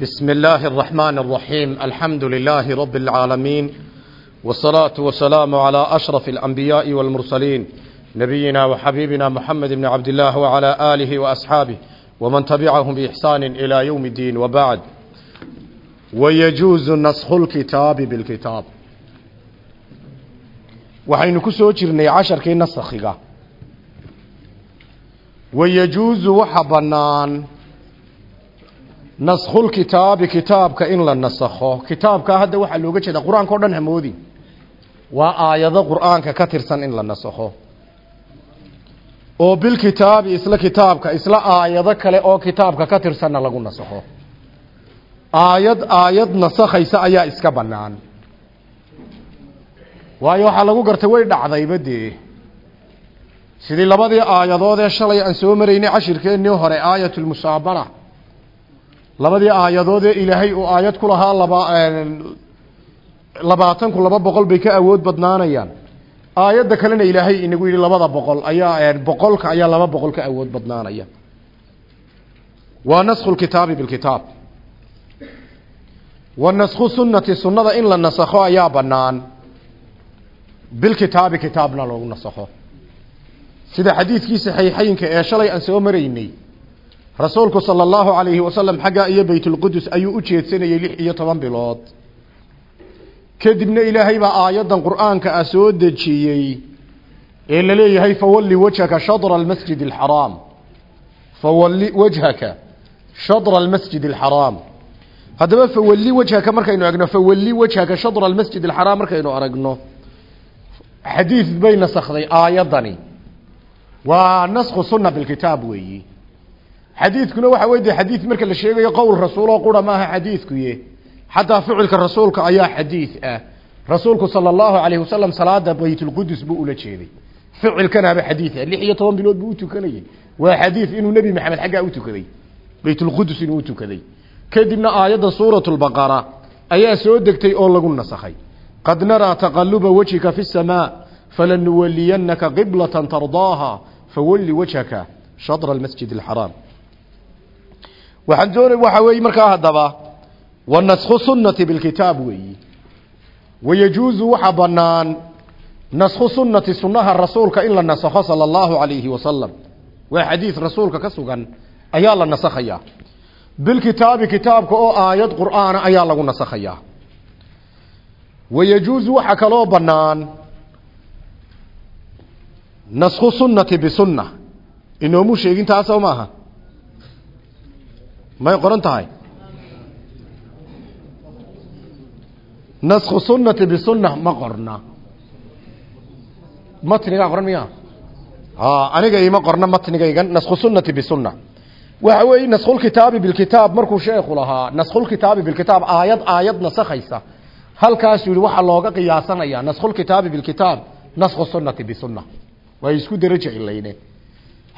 بسم الله الرحمن الرحيم الحمد لله رب العالمين والصلاة والسلام على أشرف الأنبياء والمرسلين نبينا وحبيبنا محمد بن عبد الله وعلى آله وأصحابه ومن تبعهم بإحسان إلى يوم الدين وبعد ويجوز نسخ الكتاب بالكتاب waxaynu ku soo jirnay casharkii nasakhiga wayajuusu waxa bannaan naskhulkitaabi kitaabka in la nasakho. Kitaabkaa hadda waxaa looga jeeda qur'aanka o dhan hamoodin waa aayado qur'aanka ka tirsan in la nasakho. Oo bilkitaabi isla kitaabka isla aayado kale oo kitaabka ka tirsanna lagu nasakho. Aayad aayad nasakhaysa ayaa iska bannaan. Waayo waxaa lagu gartay way dhacdayba dee. Sidii labadii aayadood ee shalay aan soo maraynay cashirkeennii hore aayatulmusaabara labadii aayadood ee ilaahay uu aayad ku lahaa laba labaatanku laba boqol bay ka awood badnaanayaan. Aayadda kalena ilaahay inagu yidhi labada boqol ayaa boqolka ayaa laba boqol ka awood badnaanaya. Waa naskhu lkitaabi bilkitaab. Wa naskhu sunnati sunnada in la nasakho ayaa bannaan. Bilkitaabi kitaabna loogu nasakho. Sida xadiidkii saxiixeynka ee shalay aan soo maraynay rasuulku sala allahu calayhi wasalam xaggaa iyo baytulqudus ayuu u jeedsanayey lix iyo toban bilood. Kadibna ilaahay baa aayaddan qur'aanka ah soo dejiyey ee la leeyahay fawalli wajhaka shadra almasjid alxaraam fawalli wajhaka shadra almasjid alxaraam haddaba fawalli wajhaka markaynu egno fawalli wajhaka shadra almasjid alxaraam markaynu aragno xadiid bay nasakday aayaddani. Waa naskhu sunna bilkitaab weeyi xadiidkuna waxa wey de xadiid marka la sheegayo qowl rasuuloo qura maaha xadiidkuye xataa ficilka rasuulka ayaa xadiid ah. Rasuulku sala allahu calayhi wasalam salaada baytulqudus buu ula jeeday. Ficilkanaaba xadiid ah. Lix iyo toban bilood buu utukanayey waa xadiid inuu nebi maxamed xaggaa utukaday baytulqudus inuu utukaday kadibna aayadda suuratu lbaqara ayaa soo degtay oo lagu nasakhay. Qad naraa taqaluba wajhika fi الsamaa falanuwaliyanaka qiblata tardaaha fawalli wajhaka shadra almasjid alxaraam waxaan doonay waxa weeye markaa haddaba wa naskhu sunnati bilkitaab weeyi. Wayajuusu waxa bannaan naskhu sunnati sunnaha rasuulka in la nasakho sala allahu calayhi wasalam waa xadiid rasuulka ka sugan ayaa la nasakhayaa. Bilkitaabi kitaabka oo aayad qur'aana ayaa lagu nasakhayaa. Wayajuusu waxa kaloo bannaan naskhu sunnati bisunna. Inoomu sheegin taasoo maaha may qoran tahay. Naskhu sunnati bisunna ma qorna. Matnigaa qoran miya? Aniga ima qorna matnigaygan naskhu sunnati bisunna waxa weeye naskhulkitaabi bilkitaab markuu sheekhu lahaa naskhulkitaabi bilkitaab aayad aayad nasakhaysa halkaasuu yihi waxaa looga qiyaasanayaa naskhulkitaabi bilkitaab naskhu sunnati bisunna way isku deraja ilayne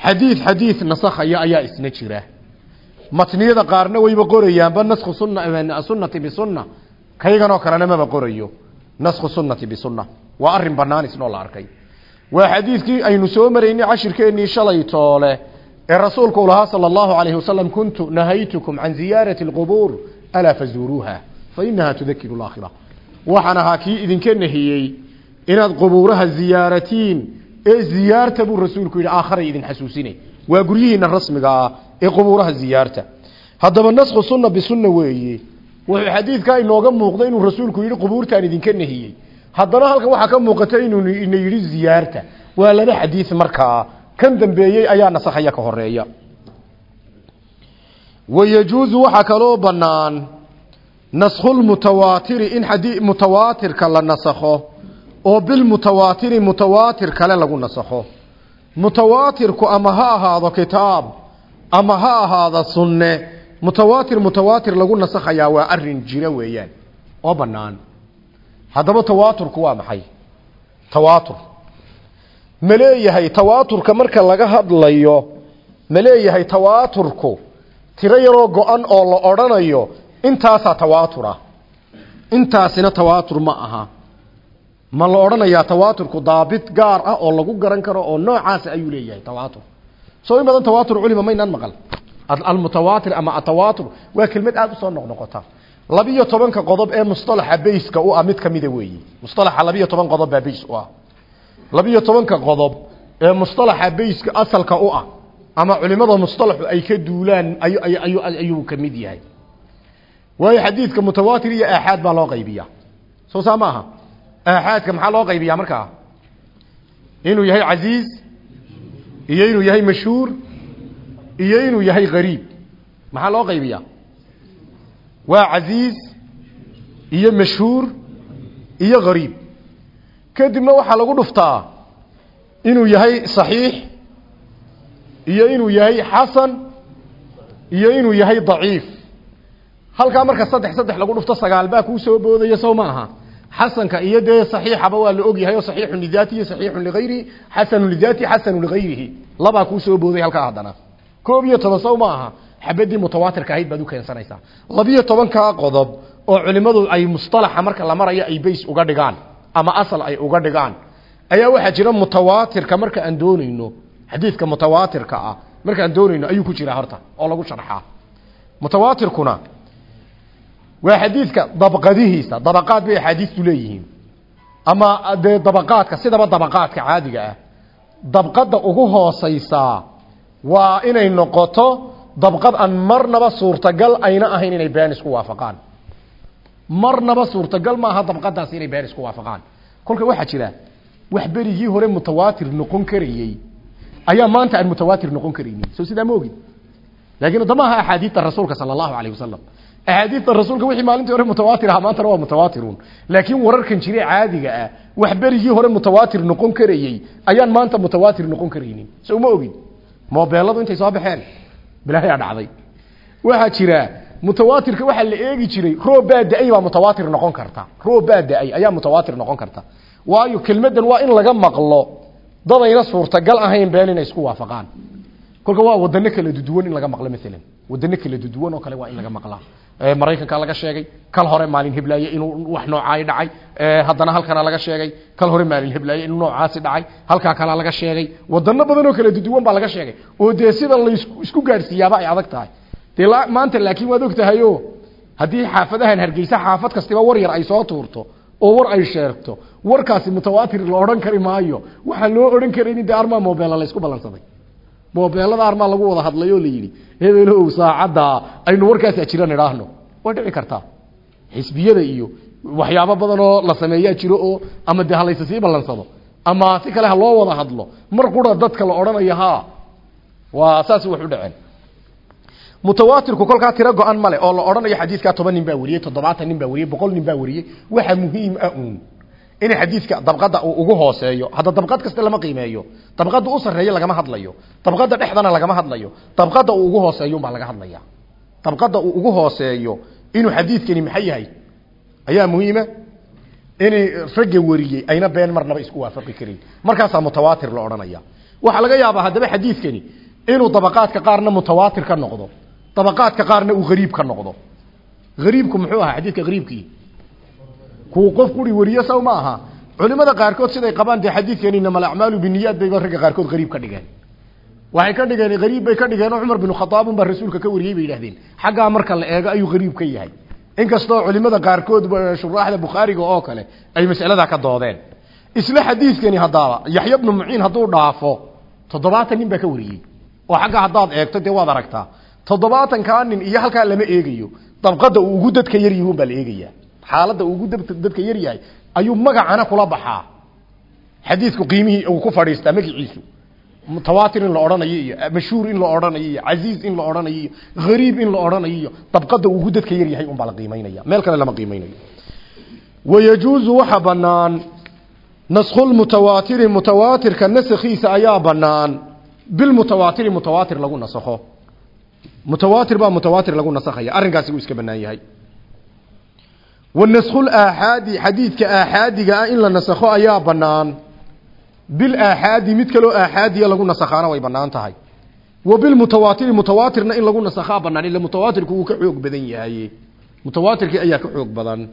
xadiid xadiid nasakhaya ayaa isna jira matniyada qaarna wayba qorayaanba naskhu sunna sunnati bisunna kayganoo kalena maba qorayo. Naskhu sunnati bisunna waa arrin bannaan isnoo la arkay. Waa xadiidkii aynu soo maraynay cashirkeennii shalay toole ee rasuulku u lahaa sala allahu calayhi wasalam kuntu nahaytukum can ziyaarati alqubuur alaa fazuuruuha fa tudakiru laakhira waxaan ahaa kii idinka nahiyey inaad qubuuraha ziyaaratiin ee ziyaarta buu rasuulku yidhi aakharay idin xasuusine. Waa guryihiina rasmiga ah ee qubuuraha ziyaarta. Haddaba naskhu sunna bisunna weeye wuxuu xadiidkaa inooga muuqda inuu rasuulku yidhi qubuurtaan idinka nahiyey. Haddana halkan waxaa ka muuqata inuu ina yidhi ziyaarta. Waa laba xadiid markaa kan dambeeyey ayaa nasakhaya ka horreeya wayajuusu waxaa kaloo bannaan naskhulmutawaatiri in xadii mutawaatirka la nasakho oo bilmutawaatiri mutawaatir kale lagu nasakho mutawaatirku ama ha ahaado kitaab ama ha ahaado sunne mutawaatir mutawaatir lagu nasakhayaa waa arrin jira weeyaan. Oo bannaan. Haddaba tawaaturku waa maxay? Tawaatur. Ma leeyahay tawaaturka marka laga hadlayo ma leeyahay tawaaturku tiro yaroo go-an oo la odhanayo intaasaa tawaatura. Intaasina tawaatur ma aha. Ma la odhanayaa tawaaturku daabit gaar ah oo lagu garan karo oo noocaasa ayuu leeyahay tawaatur soo in badan tawaatur culima maynaan maqal. Almutawaatir ama atawaatur waa kelmad aada u soo noqnoqota. Labiyo tobanka qodob ee mustalaxa bayska u ah mid ka mida weeyi. Mustalaxa labiyo toban qodob baa bays u ah. Labiyo tobanka qodob ee mustalaxa bayska asalka u ah ama culimada mustalaxu ay ka duulaan ayu ayu ayuu ka mid yahay. Waayo xadiidka mutawaatir iyo aaxaad baa loo qaybiyaa. Soo saa maaha aaxaadka maxaa loo qaybiyaa markaa? Inuu yahay casiiz iyo inuu yahay mashhuur iyo inuu yahay qariib maxaa loo qaybiyaa? Waa casiiz iyo mashhuur iyo qariib kadibna waxaa lagu dhuftaa inuu yahay saxiix iyo inuu yahay xasan iyo inuu yahay daciif. Halkaa marka saddex saddex lagu dhufto sagaal baa kuu soo boodaya sow ma aha xasanka iyo dee saxiixaba waa la ogyahay oo saxiixun lidaati iyo saxiixun ligayrihi xasanun lidaati xasanun ligayrihi labaa kuu soo booday halkaa haddana koob iyo toban sow ma aha xabadii mutawaatirka ahayd baad u keensanaysaa labiyo tobankaa qodob oo culimmadu ay mustalaxa marka la marayo ay bays uga dhigaan ama asal ay uga dhigaan ayaa waxaa jira mutawaatirka marka aan doonayno xadiidka mutawaatirka ah marka aan doonayno ayuu ku jiraa horta oo lagu sharxaa mutawaatirkuna waa xadiidka dabqadihiisa dabaqaad bay axaadiistu leeyihiin. Ama dee dabaqaadka sidaba dabaqaadka caadiga ah. Dabqadda ugu hoosaysaa waa inay noqoto dabqad aan marnaba suurtagal ayna ahayn inay been isku waafaqaan. Marnaba suurtagal maaha dabqadaas inay been isku waafaqaan. Kolka waxaa jira wax berigii hore mutawaatir noqon karayey ayaa maanta aan mutawaatir noqon karaynin. Soo sidaa ma wasalam axaadiidta rasuulka wixii maalintii hore mutawaatir ahaa maantana waa mutawaatirun laakiin wararkan jire caadiga ah wax berigii hore mutawaatir noqon karayey ayaan maanta mutawaatir noqon karaynin soo ma ogid moobeeladu intay soo baxeen bilaayaa dhacday waxaa jira mutawaatirka waxaa la eegi jiray roob baa da'ay baa mutawaatir noqon karta roob da'ay ayaa mutawaatir noqon karta waayo kelmaddan waa in laga maqlo dadayna suurtagal ahayn been inay isku waafaqaan kolka waa wadano kala duduwan in laga maqlo maalan. Wadano kala duduwan oo kale waa in laga maqlaa. Maraykanka laga sheegay kal hore maalin heblaaye inuu wax noocaay dhacay. Haddana halkana laga sheegay kal hore maalin heblaaye inuu noocaasi dhacay. Halkaa kalaa laga sheegay. Wadano badan oo kala duduwan baa laga sheegay. Oo dee sida la isku gaadhsiiyaaba ay adag tahay. Dee maanta laakiin waad og tahayo haddii xaafadahan hargeysa xaafad kastiba war yar ay soo tuurto oo war ay sheegto warkaasi mutawaatir la odhan kari maayo. Waxaan loo odhan karaynin dee armaa mobeela la isku ballansaday moobeelada armaa lagu wada hadlay oo la yidhi hebelow saacadda aynu warkaasa jiran idhaahno. Way dhici kartaa xisbiyada iyo waxyaabo badan oo la sameeyaa jiro oo ama dee halaysa sii ballansado ama si kale ha loo wada hadlo mar qura dadka la odhanayo ha waa saas wax dhaceen. Mutawaatirku kolkaa tiro go-an male oo la odhanayo xadiidkaa toban nin baa wariyey toddobaatan nin baa wariyey boqol nin baa wariyey waxa muhiim ah uun in xadiidka dabqada uu ugu hooseeyo hadda dabqad kasta lama qiimeeyo dabqada u sarreeyo lagama hadlayo dabqada dhexdana lagama hadlayo dabqada uu ugu hooseeyo baa laga hadlaya. Dabqada uu ugu hooseeyo inuu xadiidkani maxay yahay? Ayaa muhiima? Inay ragga wariyey ayna been marnaba isku waafaqi karin. Markaasaa mutawaatir la odhanaya. Waxaa laga yaabaa haddaba xadiidkani inuu dabaqaadka qaarna mutawaatir ka noqdo dabaqaadka qaarna uu hariib ka noqdo. Hariibku muxuu ahaa xadiidka hariibkii kuu qof quri wariyo saw ma aha culimada qaarkood siday qabaan dee xadiidkani inama alacmaalu biniyaad bayba ragga qaarkood hariib ka dhigeen. Waxay ka dhigeen hariib bay ka dhigeen oo cumar binu khataab unbaa rasuulka ka wariyey bay yidhahdeen xaggaa marka la eego ayuu hariib ka yahay. Inkastoo culimada qaarkood shuraaxda bukhaariga oo kale ay mas'aladaa ka doodeen. Isla xadiidkani haddaaba yaxya bnu muciin hadduu dhaafo toddobaatan nin baa ka wariyey. Oo xagga haddaad eegto dee waad aragtaa. Toddobaatankaa nin iyo halkaa lama eegayo. Dabqada uu ugu dadka yar yihiin baa la eegayaa xaaladda uu ugu dadka yar yahay ayuu magacana kula baxaa. Xadiidku qiimihii uu ku fadhiistaa magaciisu. Mutawaatir in la odhanayo iyo mashhuur in la odhanayo iyo casiiz in la odhanayo iyo hariib in la odhanayo iyo dabqada ugu dadka yar yahay unbaa la qiimaynaya meel kale lama qiimaynayo wayajuuzu waxa bannaan naskhulmutawaatiri mutawaatirka nasakhiisa ayaa bannaan. Bilmutawaatiri mutawaatir lagu nasakho mutawaatir baa mutawaatir lagu nasakhaya arrinkaasi wuu iska bannaan yahay wanaskhul aaxaadi xadiidka aaxaadiga ah in la nasakho ayaa bannaan. Bil aaxaadi mid kaloo aaxaadiya lagu nasakhaana way bannaan tahay. Wa bilmutawaatiri mutawaatirna in lagu nasakhaa bannaan ila mutawaatirku wuu ka xoog badan yahay. Mutawaatirkii ayaa ka xoog badan.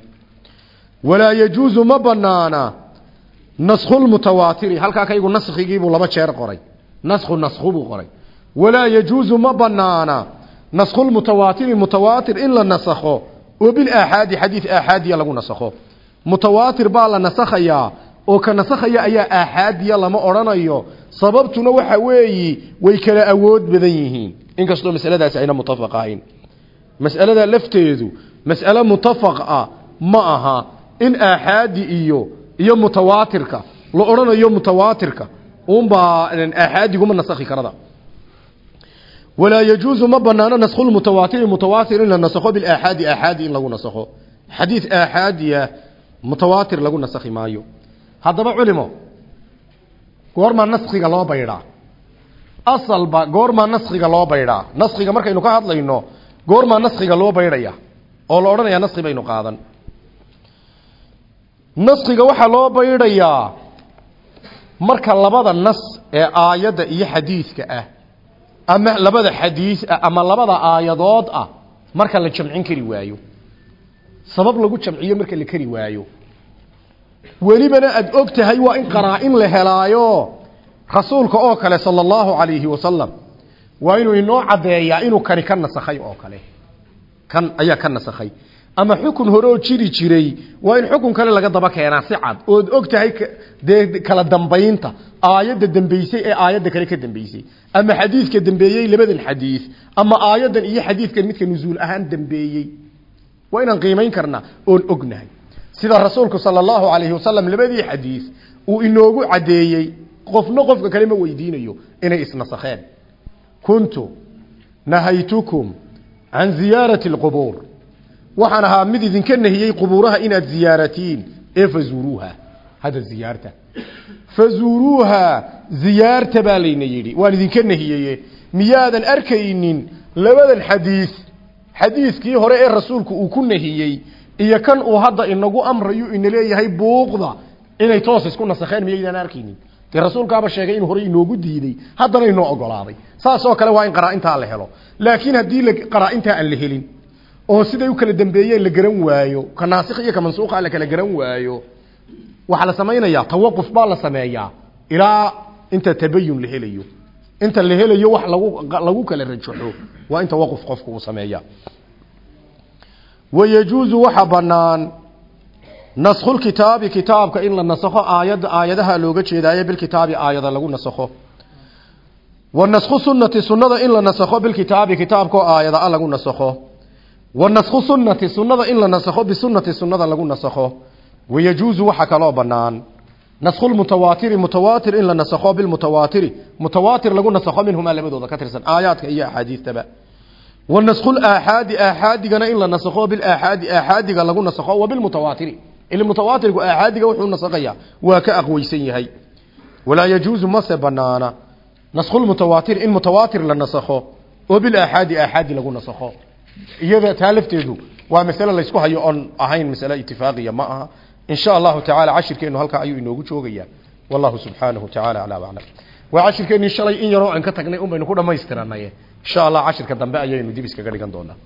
Walaa yajuusu ma banaana naskhulmutawaatiri halkaa kaygu naskhigiibuu laba jeer qoray. Naskhu naskhu buu qoray. Walaa yajuusu ma banaana naskhulmutawaatiri mutawaatir in xadiid aaxaadiya lagu nasakho mutawaatir baa la nasakhayaa oo ka nasakhaya ayaa aaxaadiya lama odhanayo sababtuna waxa weeyi way kala awood badan yihiin inkastoo masaladaasi ayna mutafaq ahayn mas'alada lafteedu mas'ale mutafaq ah ma aha in aaxaadi iyo iyo mutawaatirka la odhanayo mutawaatirka unbaa aaxaadiguma nasakhi karada walaa yajuusu ma banaano naskhu lmutawaatiri mutawaatir in la nasakho bilaaxaadi aaxaadi in lagu nasakho xadiid aaxaadiya mutawaatir lagu nasakhi maayo haddaba culimo goormaa naskhiga loo baydhaa asalba goormaa naskhiga loo baydhaa naskhiga markaynu ka hadlayno goormaa naskhiga loo baydhaya oo la odhanayaa naskhi baynu qaadan naskhiga waxaa loo baydhayaa marka labada nas ee aayadda iyo xadiidka ah ama labada xadiis ama labada aayadood ah marka la jamcin kari waayo. Sabab lagu jamciyo marka la kari waayo. Welibana aada og tahay waa in qaraa-in la helaayo. Rasuulka oo kale sala allahu calayhi wasalam waa inuu inoo caddeeyaa inuu kani ka nasakhay oo kale. Kan ayaa ka nasakhay ama xukun hore jiri jiray waa in xukun kale laga daba keenaa si cad. Ood og tahay dee kala dambaynta aayadda dambeysay ee aayadda kale ka dambeysay ama xadiidka dambeeyey labadan xadiid ama aayaddan iyo xadiidkan midka nusuul ahaan dambeeyey. Waa inaan qiimayn karnaa oon ognahay. Sida rasuulku sala allahu calayhi wasalam labadii xadiid uu inoogu caddeeyey qofna qofka kale ma weydiinayo inay isnasakheen kuntu nahaytukum can ziyaarati alqubuur waxaan ahaa mid idinka nahiyey qubuuraha inaad ziyaaratiin. Ee fazuuruuha hadda ziyaarta. Fazuuruuha ziyaarta baa layna yidhi. Waan idinka nahiyeye miyaadan arkaynin labadan xadiis. Xadiiskii hore ee rasuulku uu ku nahiyey iyo kan uu hadda inagu amrayo ina leeyahay buuqda inay toos isku nasakheen miyaydaan arkaynin. Dee rasuulkaaba sheegay inuu hore inoogu diiday. Haddana inoo ogolaaday. Saasoo kale waa in qaraa-intaa la helo. Laakiin haddii qaraa-intaa aan la helin oo siday u kala dambeeyeen la garan waayo ka naasikh iyo ka mansuuqa la kala garan waayo waxaa la samaynayaa tawaquf baa la sameeyaa ilaa inta tabayun la helayo. Inta la helayo wax lagu lagu kala rajaxo waa in tawaquf qofku uu sameeya wayajuuzu waxa banaan naskhu kitaabi kitaabka in la nasakho aayad aayadaha looga jeedaayo bilkitaabi aayada lagu nasakho. Wa naskhu sunnati sunnada in la nasakho bilkitaabi kitaabkao aayada a lagu nasakho wa naskhu sunnati in la nasakho bisunnati sunnada lagu nasakho wayajuuzu waxa kaloo banaan naskhu lmutawaatiri mutawaatir in la nasakho bilmutawaatiri mutawaatir lagu nasakho minhumaa labadooda ka tirsan. Aayaadka iyo axaadiistaba. Wa naskhu laaxaadi aaxaadigana in la nasakho bilaaxaadi aaxaadiga lagu nasakho wa bilmutawaatiri aaxaadiga wuxuu nasakhayaa waa ka aqweysan yahay. Walaa yajuuzu mase banaana naskhu lmutawaatir in mutawaatir la nasakho oo bilaaxaadi aaxaadi lagu nasakho iyada taa lafteedu waa masale laysku hayo oon ahayn masale itifaaqiya ma aha. In sha allahu tacala cashirkeenu halkaa ayuu inoogu joogayaa. Wallahu subxaanahu tacala aclaa aclam waa cashirkeennii shalay in yaroo aan ka tagnay un baynu ku dhamaystiranay insha allah cashirka dambe ayaynu dib iskaga dhigan doonaa